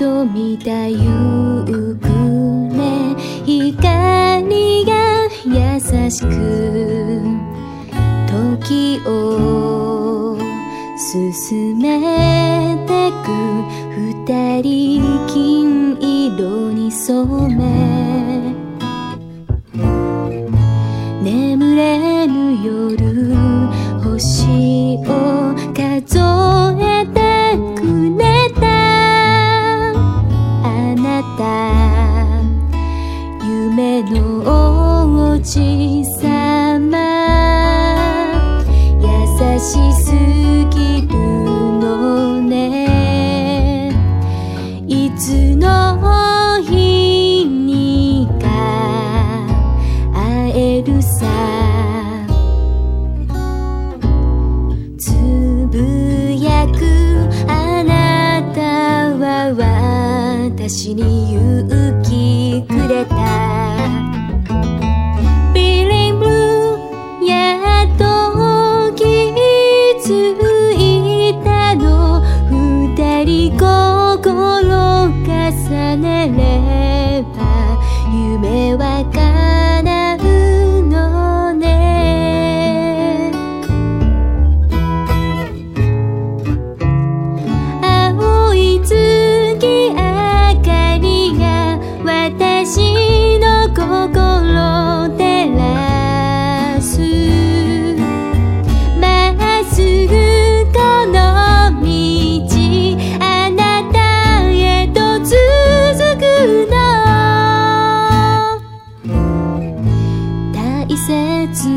と見た夕暮れ光が優しく時を進めてく二人金色に染め眠れぬ夜星を祭重ねれば夢は